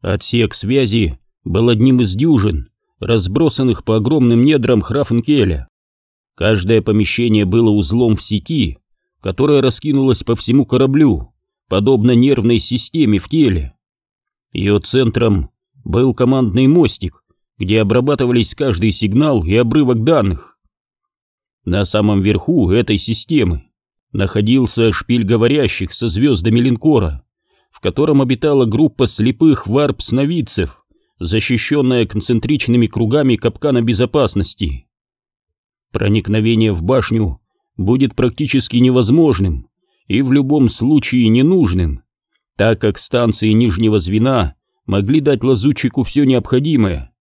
Отсек связи был одним из дюжин, разбросанных по огромным недрам Храфенкеля. Каждое помещение было узлом в сети, которая раскинулась по всему кораблю, подобно нервной системе в теле. Ее центром был командный мостик, где обрабатывались каждый сигнал и обрывок данных. На самом верху этой системы находился шпиль говорящих со звездами линкора, в котором обитала группа слепых варп-сновидцев, защищенная концентричными кругами капкана безопасности. Проникновение в башню будет практически невозможным и в любом случае ненужным, так как станции нижнего звена могли дать лазутчику все необходимое.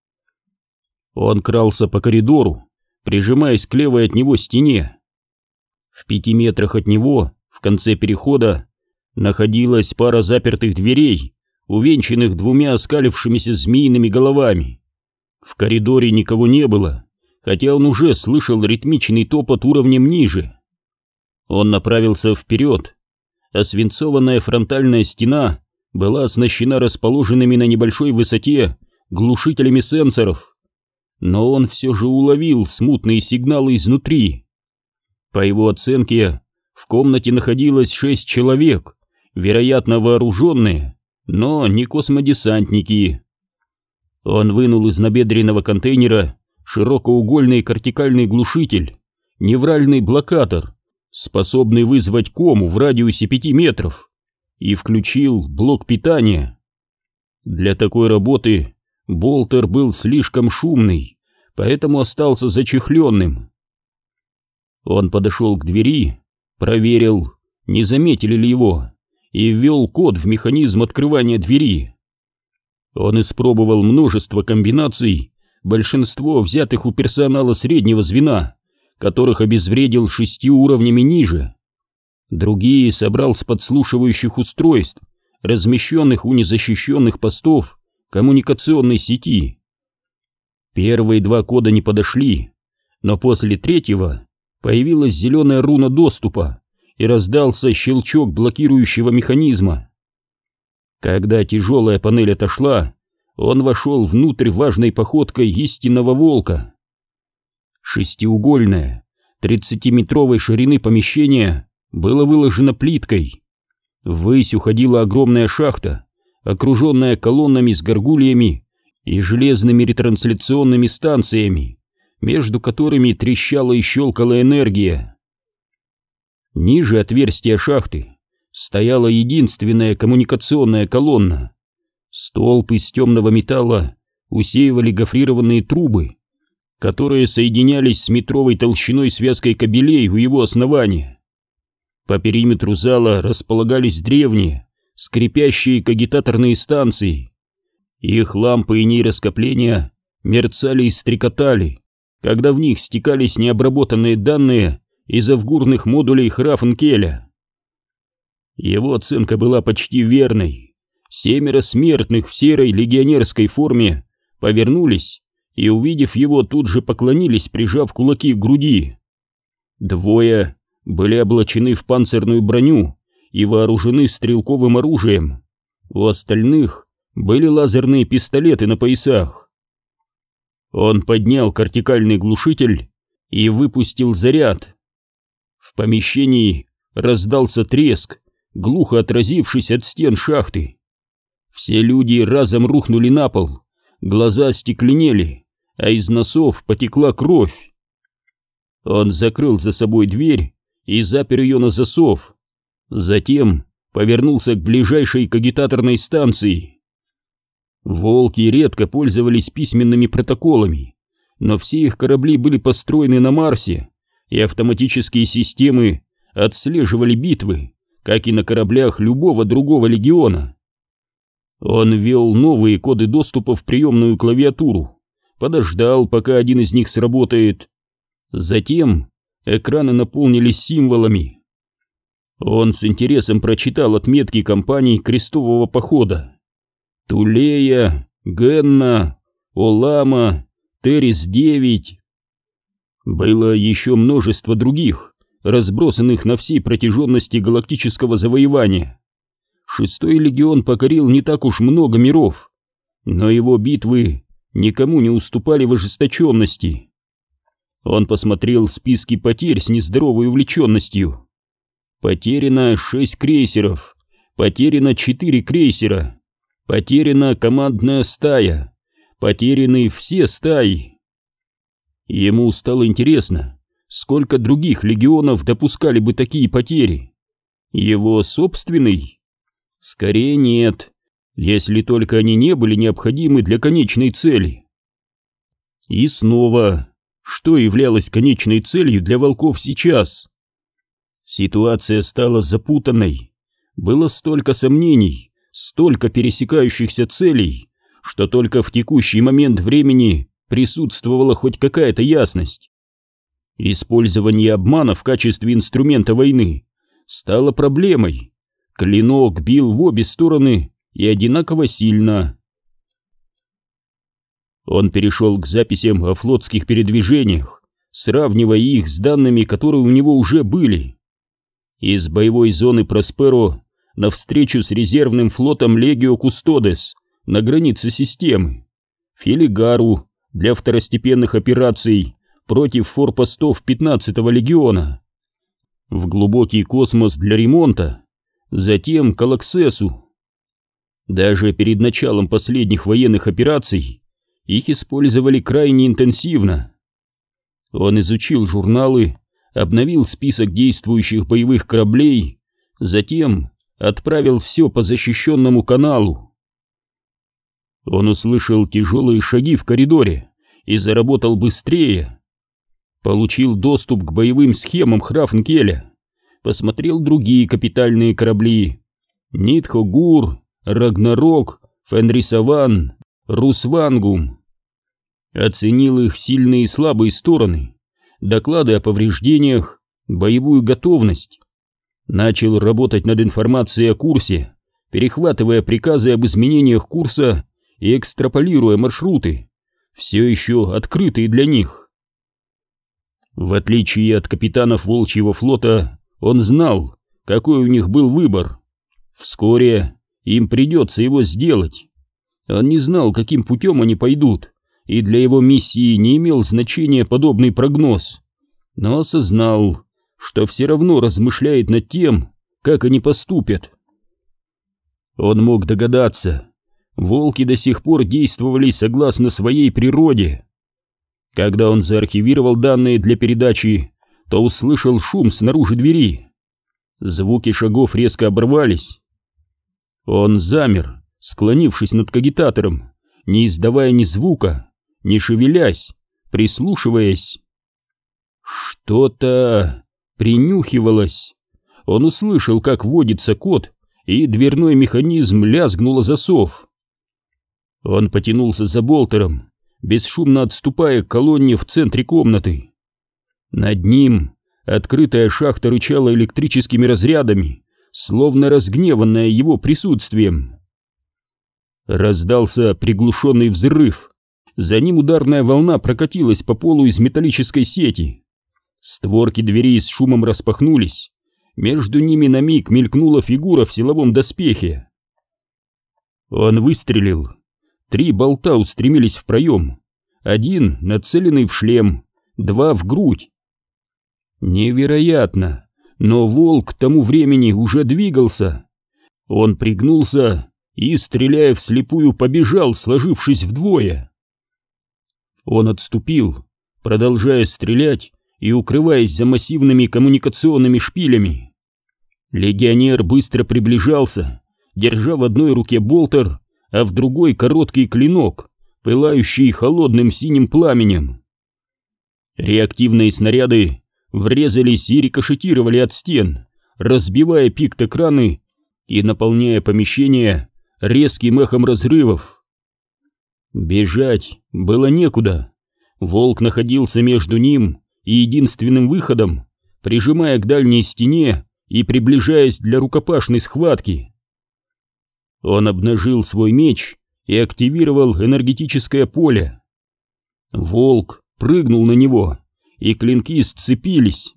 Он крался по коридору, прижимаясь к левой от него стене. В пяти метрах от него, в конце перехода, находилась пара запертых дверей, увенчанных двумя оскалившимися змеиными головами. В коридоре никого не было, хотя он уже слышал ритмичный топот уровнем ниже. Он направился вперед, а свинцованная фронтальная стена была оснащена расположенными на небольшой высоте глушителями сенсоров. Но он все же уловил смутные сигналы изнутри. По его оценке, в комнате находилось шесть человек, вероятно вооруженные, но не космодесантники. Он вынул из набедренного контейнера широкоугольный кортикальный глушитель, невральный блокатор, способный вызвать кому в радиусе пяти метров, и включил блок питания. Для такой работы болтер был слишком шумный, поэтому остался зачехленным. Он подошел к двери, проверил, не заметили ли его и ввел код в механизм открывания двери. Он испробовал множество комбинаций, большинство взятых у персонала среднего звена, которых обезвредил шестью уровнями ниже. Другие собрал с подслушивающих устройств, размещенных у незащищенных постов коммуникационной сети. Первые два кода не подошли, но после третьего появилась зеленая руна доступа, и раздался щелчок блокирующего механизма. Когда тяжелая панель отошла, он вошел внутрь важной походкой истинного волка. Шестиугольное, тридцатиметровой ширины помещение было выложено плиткой. Ввысь уходила огромная шахта, окруженная колоннами с горгульями и железными ретрансляционными станциями, между которыми трещала и щелкала энергия. Ниже отверстия шахты стояла единственная коммуникационная колонна. Столб из темного металла усеивали гофрированные трубы, которые соединялись с метровой толщиной связкой кабелей у его основания. По периметру зала располагались древние, скрипящие кагитаторные станции. Их лампы и нейроскопления мерцали и стрекотали, когда в них стекались необработанные данные из авгурных модулей Храфенкеля. Его оценка была почти верной. Семеро смертных в серой легионерской форме повернулись и, увидев его, тут же поклонились, прижав кулаки к груди. Двое были облачены в панцирную броню и вооружены стрелковым оружием. У остальных были лазерные пистолеты на поясах. Он поднял кортикальный глушитель и выпустил заряд. Помещении раздался треск, глухо отразившись от стен шахты. Все люди разом рухнули на пол, глаза стекленели, а из носов потекла кровь. Он закрыл за собой дверь и запер ее на засов. Затем повернулся к ближайшей кагитаторной станции. Волки редко пользовались письменными протоколами, но все их корабли были построены на Марсе, и автоматические системы отслеживали битвы, как и на кораблях любого другого легиона. Он ввел новые коды доступа в приемную клавиатуру, подождал, пока один из них сработает. Затем экраны наполнились символами. Он с интересом прочитал отметки компаний крестового похода. Тулея, Генна, Олама, Террис-9, было еще множество других, разбросанных на всей протяженности галактического завоевания. Шестой легион покорил не так уж много миров, но его битвы никому не уступали в ожесточенности. Он посмотрел списки потерь с нездоровой увлеченностью. Потеряно шесть крейсеров, потеряно четыре крейсера, потеряна командная стая, потеряны все стаи. Ему стало интересно, сколько других легионов допускали бы такие потери. Его собственный? Скорее нет, если только они не были необходимы для конечной цели. И снова, что являлось конечной целью для волков сейчас? Ситуация стала запутанной. Было столько сомнений, столько пересекающихся целей, что только в текущий момент времени присутствовала хоть какая-то ясность. Использование обмана в качестве инструмента войны стало проблемой. Клинок бил в обе стороны и одинаково сильно. Он перешел к записям о флотских передвижениях, сравнивая их с данными, которые у него уже были. Из боевой зоны Просперо на встречу с резервным флотом Легио Кустодес на границе системы, Филигару для второстепенных операций против форпостов 15-го легиона, в глубокий космос для ремонта, затем к Алаксесу, даже перед началом последних военных операций их использовали крайне интенсивно. Он изучил журналы, обновил список действующих боевых кораблей, затем отправил все по защищенному каналу. Он услышал тяжелые шаги в коридоре и заработал быстрее. Получил доступ к боевым схемам Храфнкеля, посмотрел другие капитальные корабли. Нитхогур, Рагнарок, Фенрисаван, Русвангум. Оценил их сильные и слабые стороны, доклады о повреждениях, боевую готовность. Начал работать над информацией о курсе, перехватывая приказы об изменениях курса и экстраполируя маршруты, все еще открытые для них. В отличие от капитанов Волчьего флота, он знал, какой у них был выбор. Вскоре им придется его сделать. Он не знал, каким путем они пойдут, и для его миссии не имел значения подобный прогноз, но осознал, что все равно размышляет над тем, как они поступят. Он мог догадаться, волки до сих пор действовали согласно своей природе. Когда он заархивировал данные для передачи, то услышал шум снаружи двери. Звуки шагов резко оборвались, он замер, склонившись над кагитатором, не издавая ни звука, не шевелясь, прислушиваясь. Что-то принюхивалось. Он услышал, как водится кот, и дверной механизм лязгнуло засов. Он потянулся за болтером, бесшумно отступая к колонне в центре комнаты. Над ним открытая шахта рычала электрическими разрядами, словно разгневанная его присутствием. Раздался приглушенный взрыв. За ним ударная волна прокатилась по полу из металлической сети. Створки двери с шумом распахнулись. Между ними на миг мелькнула фигура в силовом доспехе. Он выстрелил. Три болта устремились в проем. Один нацеленный в шлем, два в грудь. Невероятно! но волк к тому времени уже двигался. Он пригнулся и, стреляя вслепую, побежал, сложившись вдвое. Он отступил, продолжая стрелять и укрываясь за массивными коммуникационными шпилями. Легионер быстро приближался, держа в одной руке болтер, а в другой короткий клинок, пылающий холодным синим пламенем. Реактивные снаряды врезались и рикошетировали от стен, разбивая пикт-экраны и наполняя помещение резким эхом разрывов. Бежать было некуда. Волк находился между ним и единственным выходом, прижимая к дальней стене и приближаясь для рукопашной схватки. Он обнажил свой меч и активировал энергетическое поле. Волк прыгнул на него, и клинки сцепились.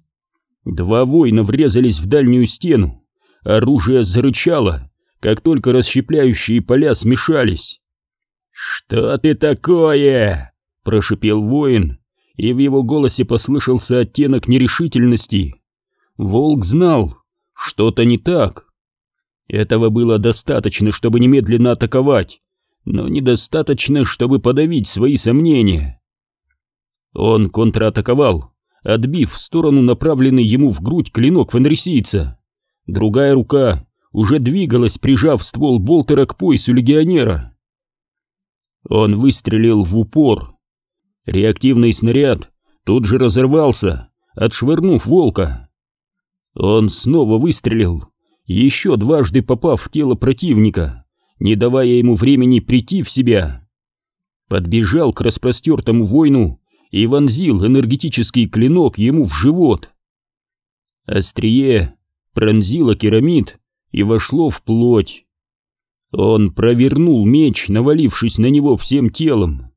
Два воина врезались в дальнюю стену, оружие зарычало, как только расщепляющие поля смешались. «Что ты такое?» — прошипел воин, и в его голосе послышался оттенок нерешительности. Волк знал, что-то не так. Этого было достаточно, чтобы немедленно атаковать, но недостаточно, чтобы подавить свои сомнения. Он контратаковал, отбив в сторону направленный ему в грудь клинок фенрисийца. Другая рука уже двигалась, прижав ствол болтера к поясу легионера. Он выстрелил в упор. Реактивный снаряд тут же разорвался, отшвырнув волка. Он снова выстрелил, еще дважды попав в тело противника, не давая ему времени прийти в себя. Подбежал к распростертому воину и вонзил энергетический клинок ему в живот. Острие пронзило керамид и вошло в плоть. Он провернул меч, навалившись на него всем телом.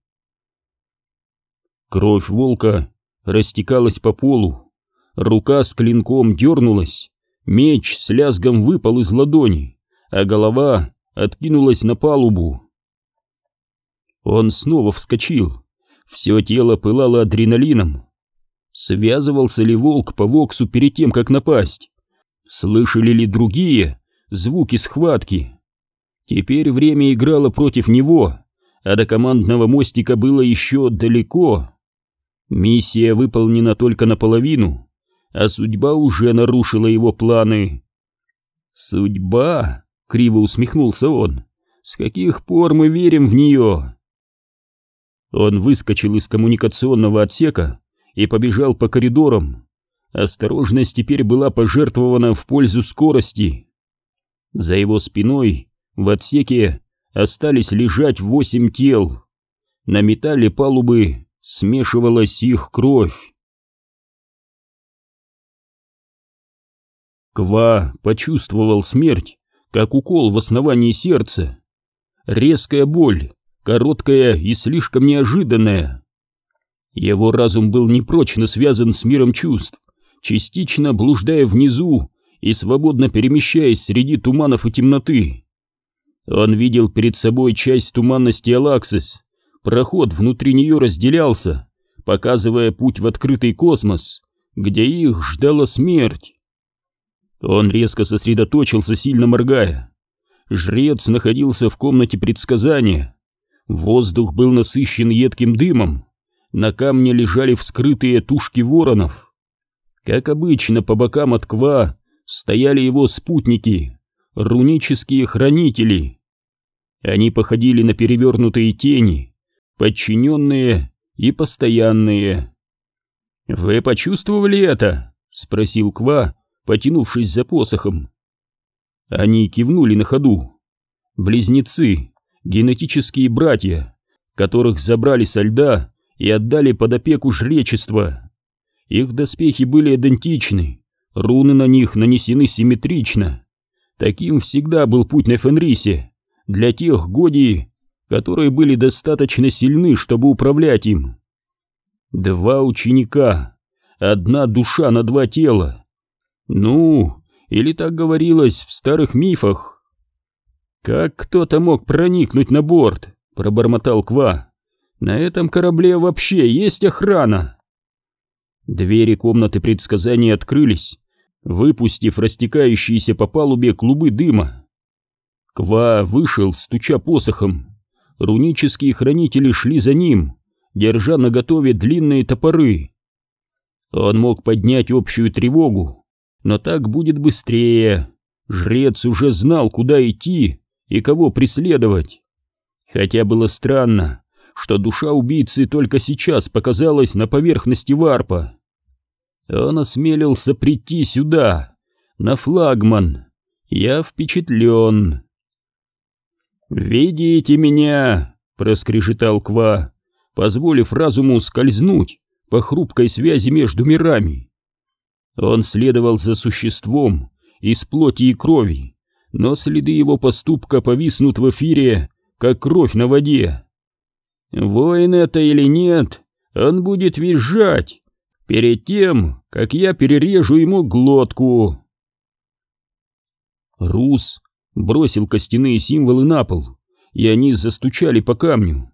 Кровь волка растекалась по полу, рука с клинком дернулась, меч с лязгом выпал из ладони, а голова откинулась на палубу. Он снова вскочил, все тело пылало адреналином. Связывался ли волк по Воксу перед тем, как напасть? Слышали ли другие звуки схватки? Теперь время играло против него, а до командного мостика было еще далеко. Миссия выполнена только наполовину, а судьба уже нарушила его планы. «Судьба?» — криво усмехнулся он. «С каких пор мы верим в нее?» Он выскочил из коммуникационного отсека и побежал по коридорам. Осторожность теперь была пожертвована в пользу скорости. За его спиной в отсеке остались лежать восемь тел. На металле палубы смешивалась их кровь. Ква почувствовал смерть, как укол в основании сердца. Резкая боль, короткая и слишком неожиданная. Его разум был непрочно связан с миром чувств, частично блуждая внизу и свободно перемещаясь среди туманов и темноты. Он видел перед собой часть туманности Алаксис, проход внутри нее разделялся, показывая путь в открытый космос, где их ждала смерть. Он резко сосредоточился, сильно моргая. Жрец находился в комнате предсказания. Воздух был насыщен едким дымом. На камне лежали вскрытые тушки воронов. Как обычно, по бокам от Ква стояли его спутники, рунические хранители. Они походили на перевернутые тени, подчиненные и постоянные. «Вы почувствовали это?» — спросил Ква, потянувшись за посохом. Они кивнули на ходу. Близнецы, генетические братья, которых забрали со льда и отдали под опеку жречества. Их доспехи были идентичны, руны на них нанесены симметрично. Таким всегда был путь на Фенрисе, для тех годий, которые были достаточно сильны, чтобы управлять им. Два ученика, одна душа на два тела, ну, или так говорилось в старых мифах. Как кто-то мог проникнуть на борт, пробормотал Ква. На этом корабле вообще есть охрана. Двери комнаты предсказаний открылись, выпустив растекающиеся по палубе клубы дыма. Ква вышел, стуча посохом. Рунические хранители шли за ним, держа наготове длинные топоры. Он мог поднять общую тревогу, но так будет быстрее. Жрец уже знал, куда идти и кого преследовать. Хотя было странно, что душа убийцы только сейчас показалась на поверхности варпа. Он осмелился прийти сюда, на флагман. Я впечатлен. «Видите меня!» — проскрежетал Ква, позволив разуму скользнуть по хрупкой связи между мирами. Он следовал за существом из плоти и крови, но следы его поступка повиснут в эфире, как кровь на воде. Воин это или нет, он будет визжать перед тем, как я перережу ему глотку. Рус бросил костяные символы на пол и они застучали по камню.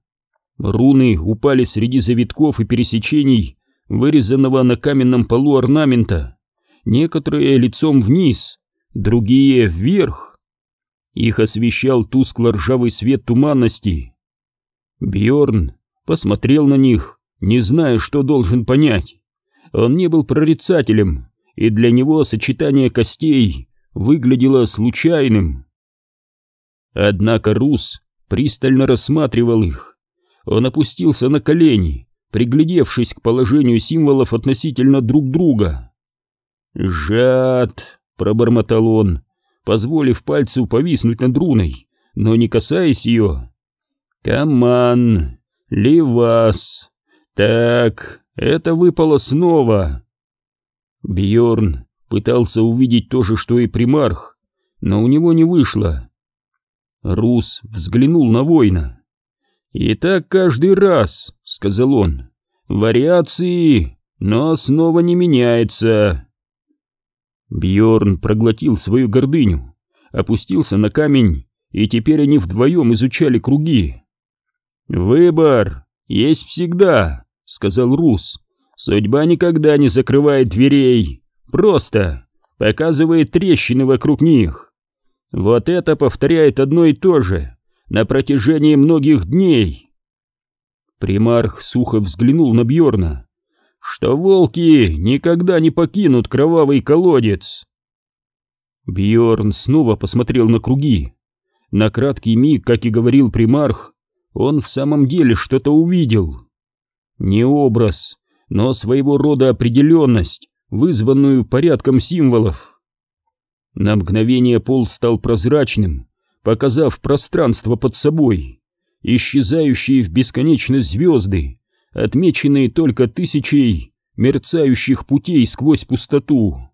Руны упали среди завитков и пересечений, вырезанного на каменном полу орнамента, некоторые лицом вниз, другие вверх. Их освещал тускло-ржавый свет туманности. Бьорн посмотрел на них, не зная, что должен понять. Он не был прорицателем, и для него сочетание костей выглядело случайным. Однако Рус пристально рассматривал их. Он опустился на колени, приглядевшись к положению символов относительно друг друга. «Жад!» — пробормотал он, позволив пальцу повиснуть над руной, но не касаясь ее. «Каман! Левас! Так, это выпало снова!» Бьорн пытался увидеть то же, что и примарх, но у него не вышло. Рус взглянул на воина. «И так каждый раз», — сказал он. «Вариации, но основа не меняется». Бьорн проглотил свою гордыню, опустился на камень, и теперь они вдвоем изучали круги. «Выбор есть всегда», — сказал Рус. «Судьба никогда не закрывает дверей, просто показывает трещины вокруг них». Вот это повторяет одно и то же на протяжении многих дней. Примарх сухо взглянул на Бьорна, что волки никогда не покинут кровавый колодец. Бьорн снова посмотрел на круги. На краткий миг, как и говорил примарх, он в самом деле что-то увидел. Не образ, но своего рода определенность, вызванную порядком символов. На мгновение пол стал прозрачным, показав пространство под собой, исчезающие в бесконечность звезды, отмеченные только тысячей мерцающих путей сквозь пустоту.